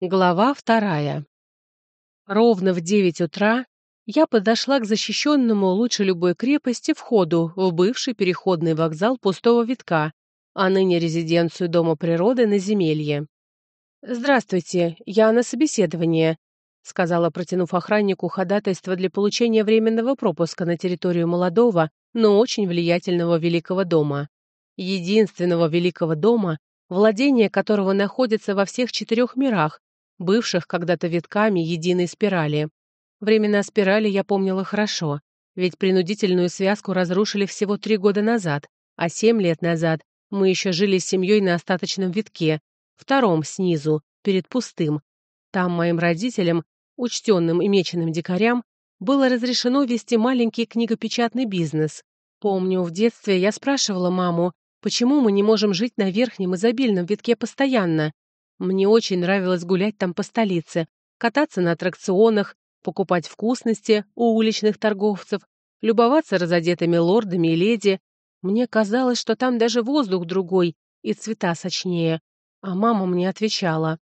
Глава вторая. Ровно в девять утра я подошла к защищенному лучше любой крепости входу в бывший переходный вокзал пустого витка, а ныне резиденцию Дома природы на земелье. «Здравствуйте, я на собеседование», сказала, протянув охраннику ходатайство для получения временного пропуска на территорию молодого, но очень влиятельного Великого дома. Единственного Великого дома, владение которого находится во всех четырех мирах, бывших когда-то витками единой спирали. Времена спирали я помнила хорошо, ведь принудительную связку разрушили всего три года назад, а семь лет назад мы еще жили с семьей на остаточном витке, втором снизу, перед пустым. Там моим родителям, учтенным и меченым дикарям, было разрешено вести маленький книгопечатный бизнес. Помню, в детстве я спрашивала маму, почему мы не можем жить на верхнем изобильном витке постоянно, мне очень нравилось гулять там по столице, кататься на аттракционах, покупать вкусности у уличных торговцев, любоваться разодетыми лордами и леди. Мне казалось, что там даже воздух другой и цвета сочнее. А мама мне отвечала.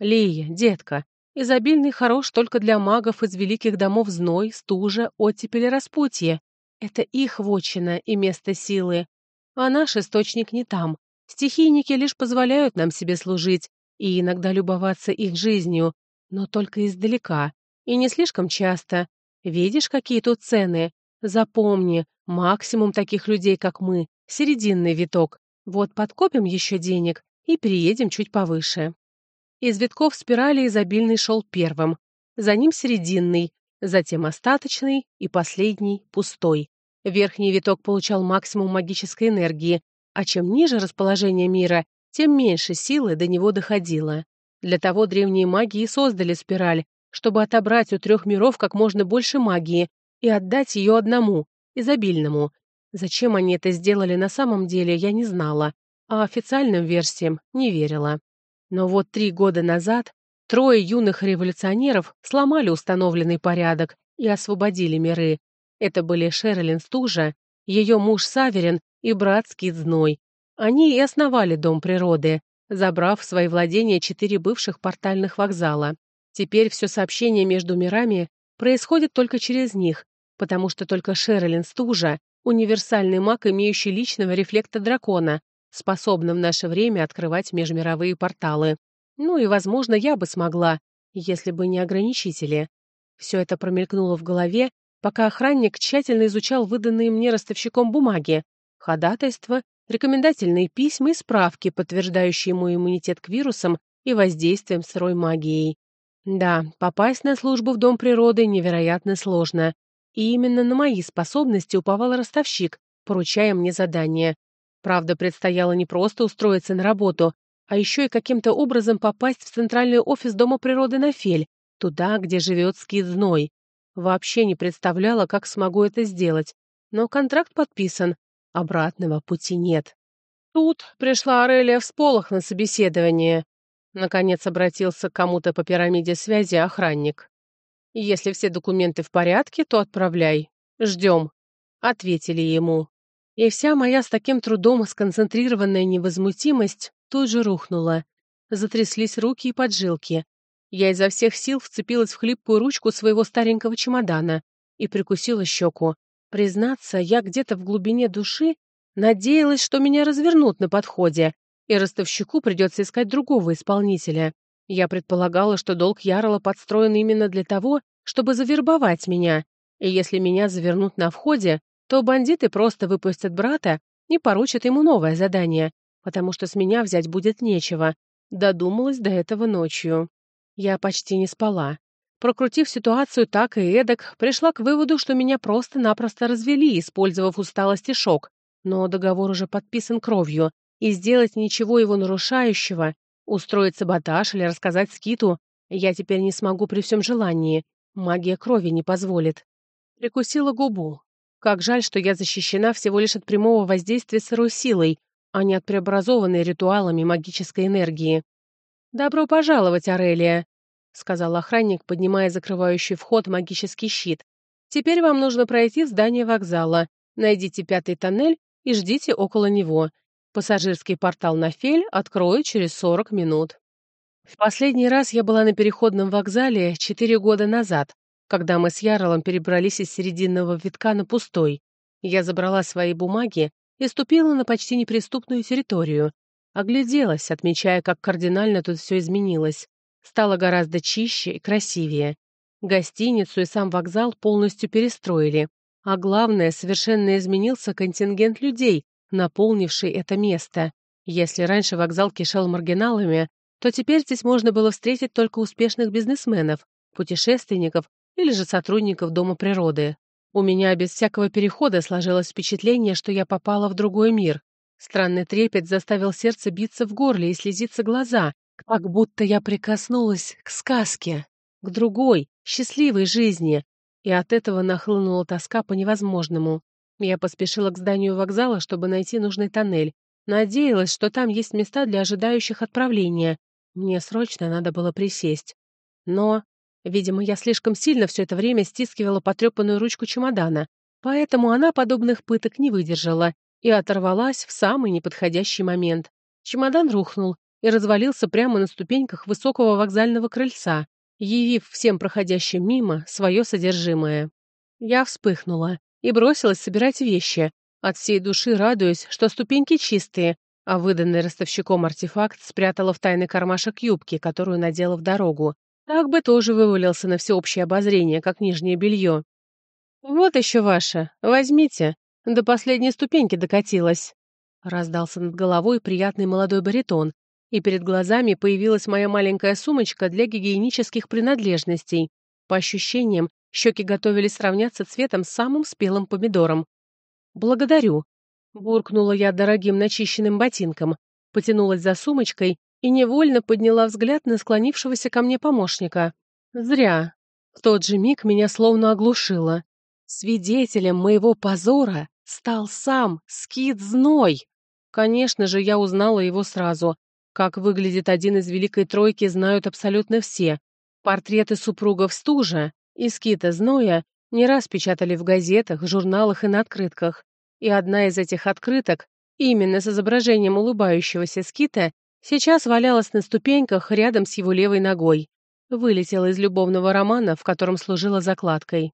«Лия, детка, изобильный хорош только для магов из великих домов зной, стужа, оттепель и распутье. Это их вотчина и место силы. А наш источник не там. Стихийники лишь позволяют нам себе служить, и иногда любоваться их жизнью, но только издалека, и не слишком часто. Видишь, какие тут цены? Запомни, максимум таких людей, как мы, серединный виток. Вот подкопим еще денег и переедем чуть повыше. Из витков спирали изобильный шел первым, за ним серединный, затем остаточный и последний — пустой. Верхний виток получал максимум магической энергии, а чем ниже расположение мира, тем меньше силы до него доходило. Для того древние маги и создали спираль, чтобы отобрать у трех миров как можно больше магии и отдать ее одному, изобильному. Зачем они это сделали на самом деле, я не знала, а официальным версиям не верила. Но вот три года назад трое юных революционеров сломали установленный порядок и освободили миры. Это были Шерлин Стужа, ее муж Саверин и брат Скид Зной, они и основали Дом природы, забрав в свои владения четыре бывших портальных вокзала. Теперь все сообщение между мирами происходит только через них, потому что только Шерлин Стужа — универсальный маг, имеющий личного рефлекта дракона, способный в наше время открывать межмировые порталы. Ну и, возможно, я бы смогла, если бы не ограничители. Все это промелькнуло в голове, пока охранник тщательно изучал выданные мне ростовщиком бумаги, ходатайство рекомендательные письма и справки, подтверждающие мой иммунитет к вирусам и воздействием сырой магией. Да, попасть на службу в Дом природы невероятно сложно. И именно на мои способности уповал ростовщик, поручая мне задание. Правда, предстояло не просто устроиться на работу, а еще и каким-то образом попасть в центральный офис Дома природы на Фель, туда, где живет скид Зной. Вообще не представляла, как смогу это сделать. Но контракт подписан, Обратного пути нет. Тут пришла Арелия в сполох на собеседование. Наконец обратился к кому-то по пирамиде связи охранник. «Если все документы в порядке, то отправляй. Ждем», — ответили ему. И вся моя с таким трудом сконцентрированная невозмутимость тут же рухнула. Затряслись руки и поджилки. Я изо всех сил вцепилась в хлипкую ручку своего старенького чемодана и прикусила щеку. Признаться, я где-то в глубине души надеялась, что меня развернут на подходе, и ростовщику придется искать другого исполнителя. Я предполагала, что долг Ярла подстроен именно для того, чтобы завербовать меня, и если меня завернут на входе, то бандиты просто выпустят брата и поручат ему новое задание, потому что с меня взять будет нечего. Додумалась до этого ночью. Я почти не спала. Прокрутив ситуацию так и эдак, пришла к выводу, что меня просто-напросто развели, использовав усталость и шок. Но договор уже подписан кровью, и сделать ничего его нарушающего, устроить саботаж или рассказать скиту, я теперь не смогу при всем желании. Магия крови не позволит. Прикусила губу. Как жаль, что я защищена всего лишь от прямого воздействия сырой силой, а не от преобразованной ритуалами магической энергии. «Добро пожаловать, Арелия!» — сказал охранник, поднимая закрывающий вход магический щит. «Теперь вам нужно пройти в здание вокзала. Найдите пятый тоннель и ждите около него. Пассажирский портал на Фель открою через 40 минут». В последний раз я была на переходном вокзале четыре года назад, когда мы с Ярлом перебрались из серединного витка на пустой. Я забрала свои бумаги и ступила на почти неприступную территорию. Огляделась, отмечая, как кардинально тут все изменилось. Стало гораздо чище и красивее. Гостиницу и сам вокзал полностью перестроили. А главное, совершенно изменился контингент людей, наполнивший это место. Если раньше вокзал кишел маргиналами, то теперь здесь можно было встретить только успешных бизнесменов, путешественников или же сотрудников Дома природы. У меня без всякого перехода сложилось впечатление, что я попала в другой мир. Странный трепет заставил сердце биться в горле и слезиться глаза, как будто я прикоснулась к сказке, к другой, счастливой жизни, и от этого нахлынула тоска по невозможному. Я поспешила к зданию вокзала, чтобы найти нужный тоннель. Надеялась, что там есть места для ожидающих отправления. Мне срочно надо было присесть. Но, видимо, я слишком сильно все это время стискивала потрепанную ручку чемодана, поэтому она подобных пыток не выдержала и оторвалась в самый неподходящий момент. Чемодан рухнул и развалился прямо на ступеньках высокого вокзального крыльца явив всем проходящим мимо свое содержимое. Я вспыхнула и бросилась собирать вещи, от всей души радуясь, что ступеньки чистые, а выданный ростовщиком артефакт спрятала в тайный кармашек юбки, которую надела в дорогу. Так бы тоже вывалился на всеобщее обозрение, как нижнее белье. «Вот еще ваше, возьмите, до последней ступеньки докатилась», раздался над головой приятный молодой баритон, и перед глазами появилась моя маленькая сумочка для гигиенических принадлежностей. По ощущениям, щеки готовились сравняться цветом с самым спелым помидором. «Благодарю», — буркнула я дорогим начищенным ботинком, потянулась за сумочкой и невольно подняла взгляд на склонившегося ко мне помощника. «Зря. В тот же миг меня словно оглушило. Свидетелем моего позора стал сам Скид Зной. Конечно же, я узнала его сразу. Как выглядит один из Великой Тройки, знают абсолютно все. Портреты супругов Стужа и Скита Зноя не раз печатали в газетах, журналах и на открытках. И одна из этих открыток, именно с изображением улыбающегося Скита, сейчас валялась на ступеньках рядом с его левой ногой. Вылетела из любовного романа, в котором служила закладкой.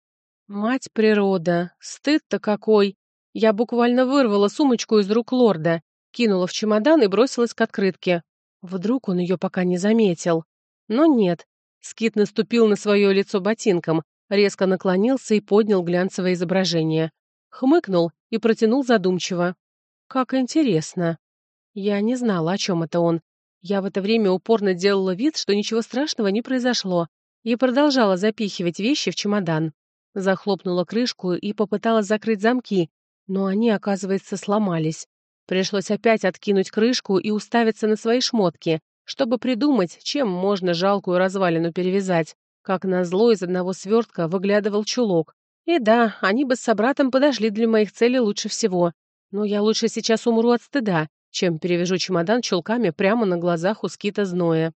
Мать природа, стыд-то какой! Я буквально вырвала сумочку из рук лорда, кинула в чемодан и бросилась к открытке. Вдруг он ее пока не заметил. Но нет. Скит наступил на свое лицо ботинком, резко наклонился и поднял глянцевое изображение. Хмыкнул и протянул задумчиво. «Как интересно». Я не знала, о чем это он. Я в это время упорно делала вид, что ничего страшного не произошло, и продолжала запихивать вещи в чемодан. Захлопнула крышку и попыталась закрыть замки, но они, оказывается, сломались. Пришлось опять откинуть крышку и уставиться на свои шмотки, чтобы придумать, чем можно жалкую развалину перевязать. Как назло, из одного свертка выглядывал чулок. И да, они бы с собратом подошли для моих целей лучше всего. Но я лучше сейчас умру от стыда, чем перевяжу чемодан чулками прямо на глазах у скита зноя.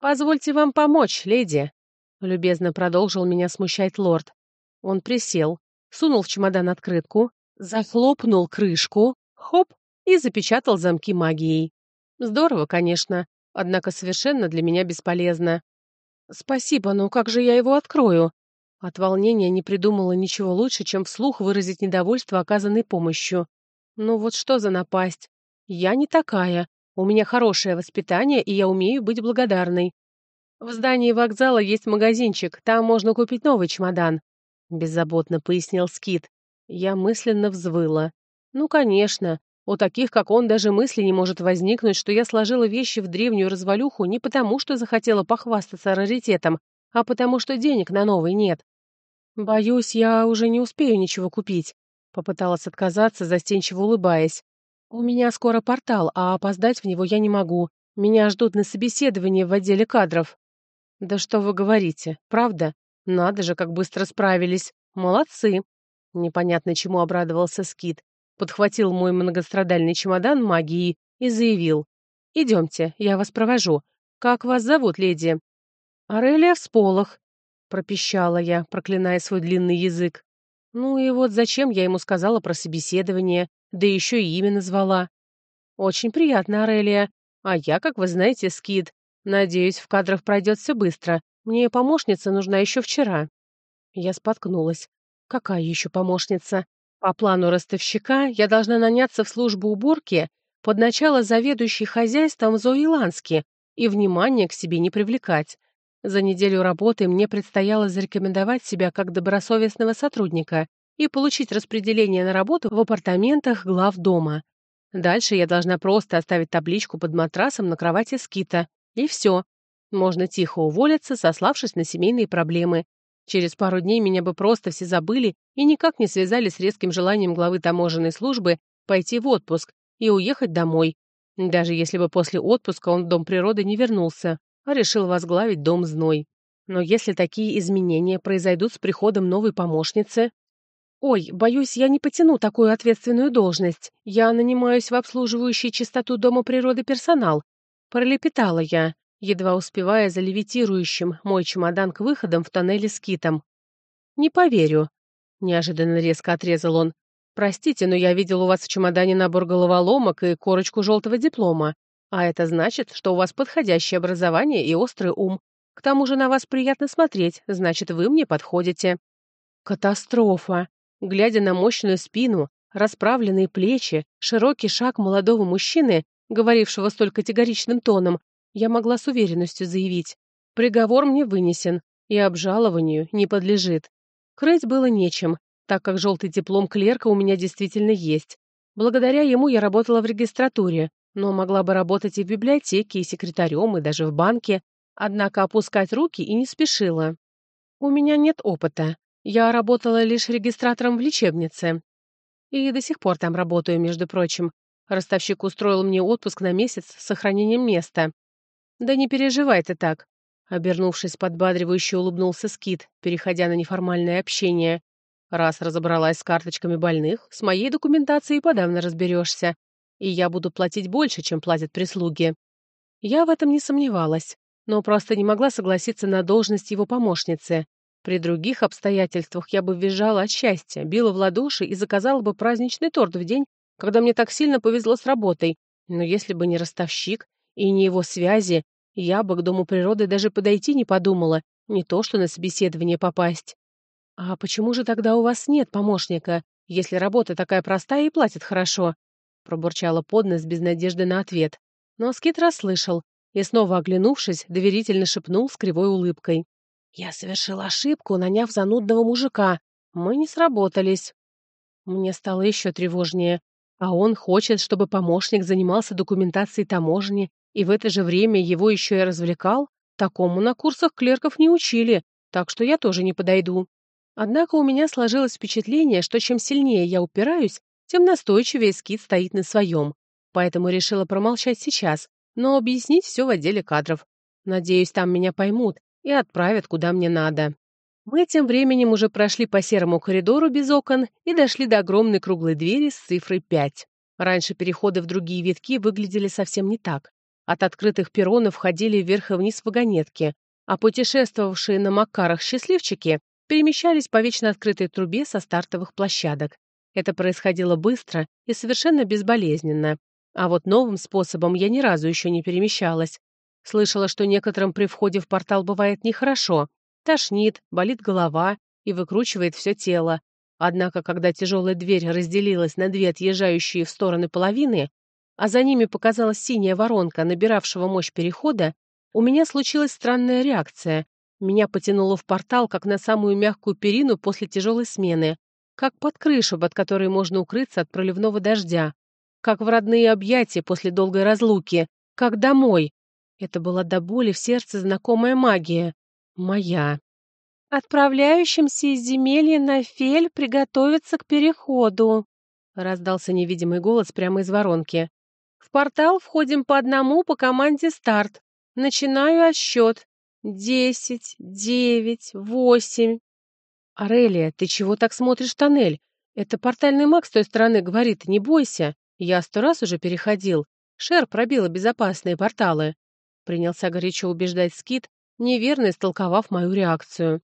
«Позвольте вам помочь, леди», — любезно продолжил меня смущать лорд. Он присел, сунул в чемодан открытку, захлопнул крышку, хоп, и запечатал замки магией. Здорово, конечно, однако совершенно для меня бесполезно. Спасибо, но как же я его открою? От волнения не придумала ничего лучше, чем вслух выразить недовольство оказанной помощью. Ну вот что за напасть? Я не такая. У меня хорошее воспитание, и я умею быть благодарной. В здании вокзала есть магазинчик, там можно купить новый чемодан. Беззаботно пояснил Скит. Я мысленно взвыла. Ну, конечно, у таких, как он, даже мысли не может возникнуть, что я сложила вещи в древнюю развалюху не потому, что захотела похвастаться раритетом, а потому что денег на новый нет. «Боюсь, я уже не успею ничего купить», — попыталась отказаться, застенчиво улыбаясь. «У меня скоро портал, а опоздать в него я не могу. Меня ждут на собеседовании в отделе кадров». «Да что вы говорите, правда? Надо же, как быстро справились. Молодцы!» Непонятно, чему обрадовался Скит подхватил мой многострадальный чемодан магии и заявил. «Идемте, я вас провожу. Как вас зовут, леди?» «Арелия Всполох», — пропищала я, проклиная свой длинный язык. Ну и вот зачем я ему сказала про собеседование, да еще и имя назвала. «Очень приятно, Арелия. А я, как вы знаете, скид. Надеюсь, в кадрах пройдет все быстро. Мне помощница нужна еще вчера». Я споткнулась. «Какая еще помощница? По плану ростовщика я должна наняться в службу уборки под начало заведующей хозяйством Зои Лански и внимание к себе не привлекать. За неделю работы мне предстояло зарекомендовать себя как добросовестного сотрудника и получить распределение на работу в апартаментах глав дома. Дальше я должна просто оставить табличку под матрасом на кровати скита. И все. Можно тихо уволиться, сославшись на семейные проблемы. Через пару дней меня бы просто все забыли и никак не связали с резким желанием главы таможенной службы пойти в отпуск и уехать домой. Даже если бы после отпуска он в Дом природы не вернулся а решил возглавить дом Зной. Но если такие изменения произойдут с приходом новой помощницы... «Ой, боюсь, я не потяну такую ответственную должность. Я нанимаюсь в обслуживающий чистоту Дома природы персонал». Пролепетала я, едва успевая за левитирующим мой чемодан к выходам в тоннеле с китом. «Не поверю», — неожиданно резко отрезал он. «Простите, но я видел у вас в чемодане набор головоломок и корочку желтого диплома. А это значит, что у вас подходящее образование и острый ум. К тому же на вас приятно смотреть, значит, вы мне подходите. Катастрофа. Глядя на мощную спину, расправленные плечи, широкий шаг молодого мужчины, говорившего столь категоричным тоном, я могла с уверенностью заявить. Приговор мне вынесен и обжалованию не подлежит. Крыть было нечем, так как желтый диплом клерка у меня действительно есть. Благодаря ему я работала в регистратуре, но могла бы работать и в библиотеке, и секретарем, и даже в банке, однако опускать руки и не спешила. У меня нет опыта. Я работала лишь регистратором в лечебнице. И до сих пор там работаю, между прочим. Ростовщик устроил мне отпуск на месяц с сохранением места. Да не переживай ты так. Обернувшись, подбадривающе улыбнулся Скит, переходя на неформальное общение. Раз разобралась с карточками больных, с моей документацией подавно разберешься и я буду платить больше, чем платят прислуги. Я в этом не сомневалась, но просто не могла согласиться на должность его помощницы. При других обстоятельствах я бы визжала от счастья, била в ладоши и заказала бы праздничный торт в день, когда мне так сильно повезло с работой. Но если бы не ростовщик и не его связи, я бы к Дому природы даже подойти не подумала, не то что на собеседование попасть. «А почему же тогда у вас нет помощника, если работа такая простая и платит хорошо?» пробурчала под нос без надежды на ответ. Но Скит расслышал и, снова оглянувшись, доверительно шепнул с кривой улыбкой. «Я совершил ошибку, наняв занудного мужика. Мы не сработались». Мне стало еще тревожнее. А он хочет, чтобы помощник занимался документацией таможни, и в это же время его еще и развлекал? Такому на курсах клерков не учили, так что я тоже не подойду. Однако у меня сложилось впечатление, что чем сильнее я упираюсь, тем настойчивее скит стоит на своем. Поэтому решила промолчать сейчас, но объяснить все в отделе кадров. Надеюсь, там меня поймут и отправят куда мне надо. Мы тем временем уже прошли по серому коридору без окон и дошли до огромной круглой двери с цифрой 5. Раньше переходы в другие витки выглядели совсем не так. От открытых перронов ходили вверх и вниз вагонетки, а путешествовавшие на Макарах счастливчики перемещались по вечно открытой трубе со стартовых площадок. Это происходило быстро и совершенно безболезненно. А вот новым способом я ни разу еще не перемещалась. Слышала, что некоторым при входе в портал бывает нехорошо. Тошнит, болит голова и выкручивает все тело. Однако, когда тяжелая дверь разделилась на две отъезжающие в стороны половины, а за ними показалась синяя воронка, набиравшего мощь перехода, у меня случилась странная реакция. Меня потянуло в портал, как на самую мягкую перину после тяжелой смены как под крышу, под которой можно укрыться от проливного дождя, как в родные объятия после долгой разлуки, как домой. Это была до боли в сердце знакомая магия. Моя. «Отправляющимся из земелья на Фель приготовиться к переходу», — раздался невидимый голос прямо из воронки. «В портал входим по одному по команде «Старт». Начинаю отсчет. Десять, девять, восемь, «Арелия, ты чего так смотришь тоннель? Это портальный маг с той стороны говорит, не бойся. Я сто раз уже переходил. Шер пробила безопасные порталы». Принялся горячо убеждать Скит, неверно истолковав мою реакцию.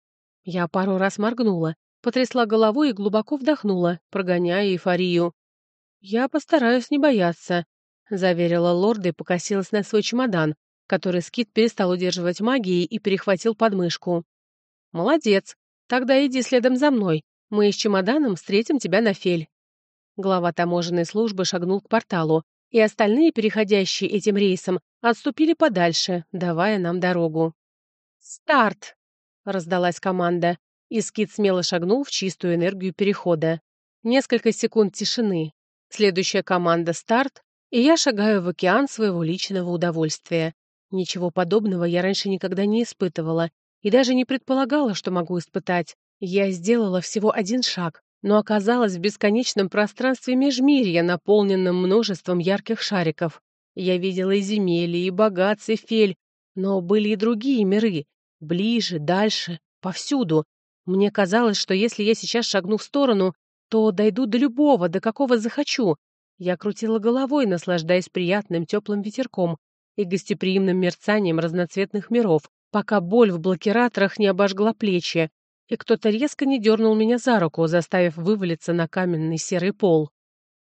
Я пару раз моргнула, потрясла головой и глубоко вдохнула, прогоняя эйфорию. «Я постараюсь не бояться», — заверила лорда и покосилась на свой чемодан, который Скит перестал удерживать магией и перехватил подмышку. «Молодец. Тогда иди следом за мной. Мы с чемоданом встретим тебя на фель». Глава таможенной службы шагнул к порталу, и остальные, переходящие этим рейсом, отступили подальше, давая нам дорогу. «Старт!» — раздалась команда, и Скит смело шагнул в чистую энергию перехода. Несколько секунд тишины. Следующая команда «Старт», и я шагаю в океан своего личного удовольствия. Ничего подобного я раньше никогда не испытывала и даже не предполагала, что могу испытать. Я сделала всего один шаг, но оказалась в бесконечном пространстве межмирья, наполненном множеством ярких шариков. Я видела и земли, и богатцы, и фель, но были и другие миры, ближе, дальше, повсюду. Мне казалось, что если я сейчас шагну в сторону, то дойду до любого, до какого захочу. Я крутила головой, наслаждаясь приятным теплым ветерком и гостеприимным мерцанием разноцветных миров, пока боль в блокираторах не обожгла плечи, и кто-то резко не дернул меня за руку, заставив вывалиться на каменный серый пол.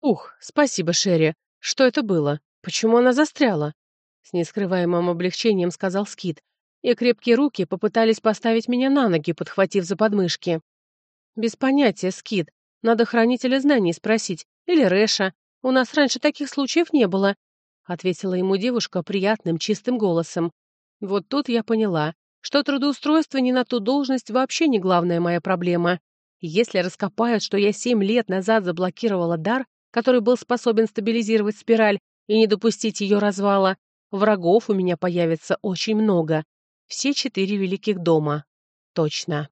«Ух, спасибо, Шерри. Что это было? Почему она застряла?» С нескрываемым облегчением сказал Скит, и крепкие руки попытались поставить меня на ноги, подхватив за подмышки. «Без понятия, Скит. Надо хранителя знаний спросить. Или Рэша. У нас раньше таких случаев не было», — ответила ему девушка приятным, чистым голосом. Вот тут я поняла, что трудоустройство не на ту должность вообще не главная моя проблема. Если раскопают, что я семь лет назад заблокировала дар, который был способен стабилизировать спираль и не допустить ее развала, врагов у меня появится очень много. Все четыре великих дома. Точно.